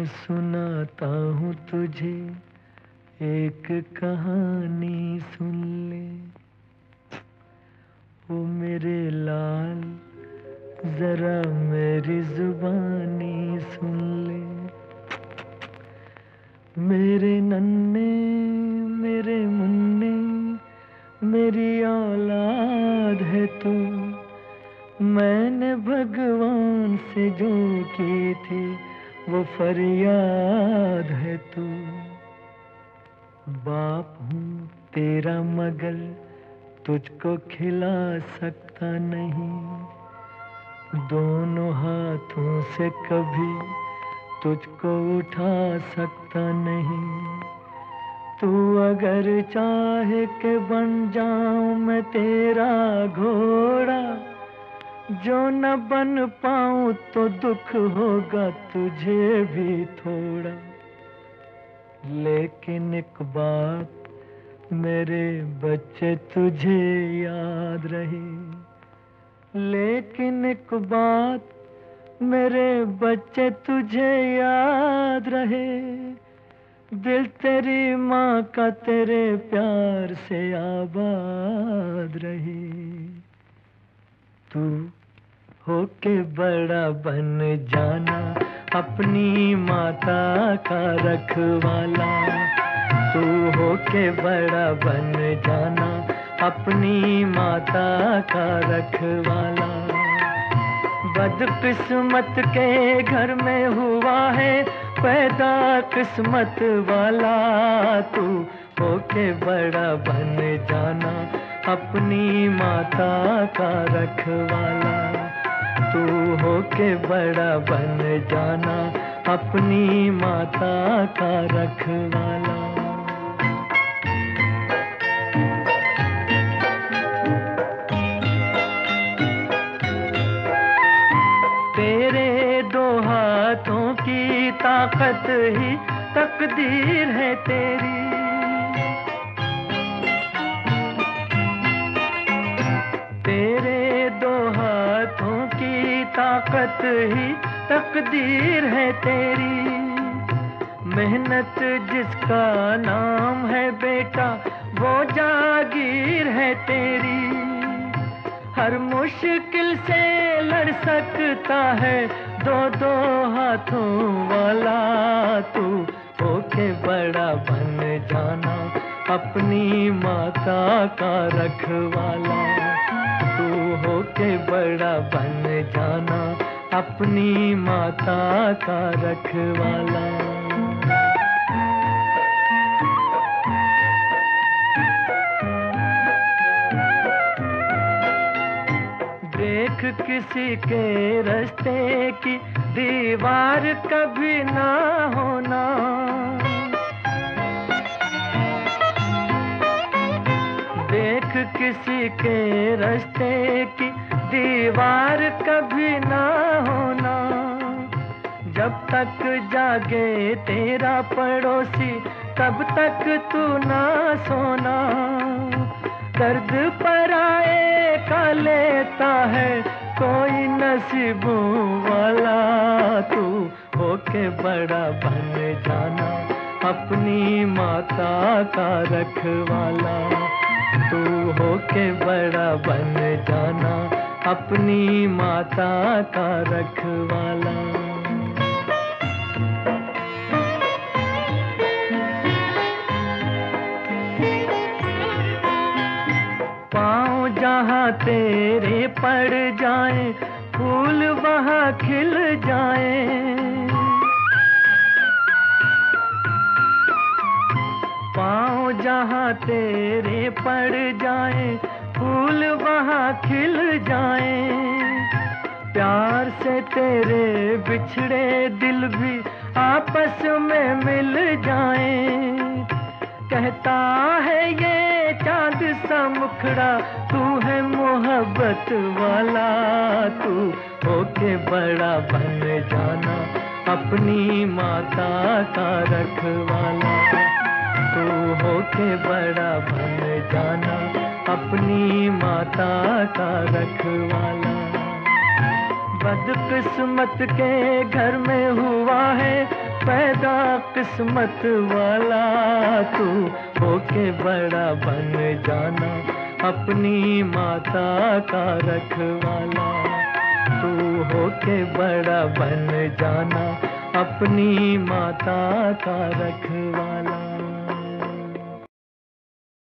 मैं सुनाता हूँ तुझे, एक कहानी सुन ले। ओ मेरे लाल, जरा मेरी जुबानी सुन ले। मेरे नन्ने वो फरियाद है तू। बाप हूँ तेरा मगर तुझको खिला सकता नहीं। दोनों हाथों से कभी तुझको उठा सकता नहीं। तू अगर चाहे के बन जाऊँ मैं तेरा घोड़ा जो न बन पाऊँ तो दुख होगा तुझे भी थोड़ा। लेकिन एक बात मेरे बच्चे तुझे याद रहे। लेकिन एक बात मेरे बच्चे तुझे याद रहे। दिल तेरी माँ का तेरे प्यार से आबाद रहे। तू होके बड़ा बन जाना, अपनी माता का रखवाला। तू होके बड़ा बन जाना, अपनी माता का रखवाला। बदकिस्मत के घर में हुआ है पैदा किस्मत वाला। तू होके बड़ा बन जाना, अपनी माता का रखवाला। तू होके बड़ा बन जाना, अपनी माता का रखवाला तेरे दो हाथों की ताकत ही तकदीर है तेरी। ताकत ही तकदीर है तेरी। मेहनत जिसका नाम है बेटा, वो जागीर है तेरी। हर मुश्किल से लड़ सकता है, दो दो हाथों वाला तू। होके बड़ा बन जाना, अपनी माता का रखवाला। तू होके बड़ा बन जाना, अपनी माता का रखवाला। देख किसी के रास्ते की दीवार कभी ना होना किसी के रास्ते की दीवार कभी ना होना। जब तक जागे तेरा पड़ोसी, तब तक तू ना सोना। दर्द पर आए का लेता है कोई नसीबों वाला। तू होके बड़ा बन जाना, अपनी माता का रखवाला। तू होके बड़ा बन जाना, अपनी माता का रखवाला। पाँव जहाँ तेरे पड़ जाए, फूल वहाँ खिल जाए। पाँव जहाँ तेरे पड़ जाए, फूल वहाँ खिल जाए। प्यार से तेरे बिछड़े दिल भी आपस में मिल जाए। कहता है ये चाँद सा मुखड़ा, तू है मोहब्बत वाला, तू होके बड़ा बन जाना, अपनी माता का रखवाला। तू होके बड़ा बन जाना, अपनी माता का रखवाला। बदकिस्मत के घर में हुआ है पैदा किस्मत वाला। तू होके बड़ा बन जाना, अपनी माता का रखवाला। तू होके बड़ा बन जाना, अपनी माता का रखवाला।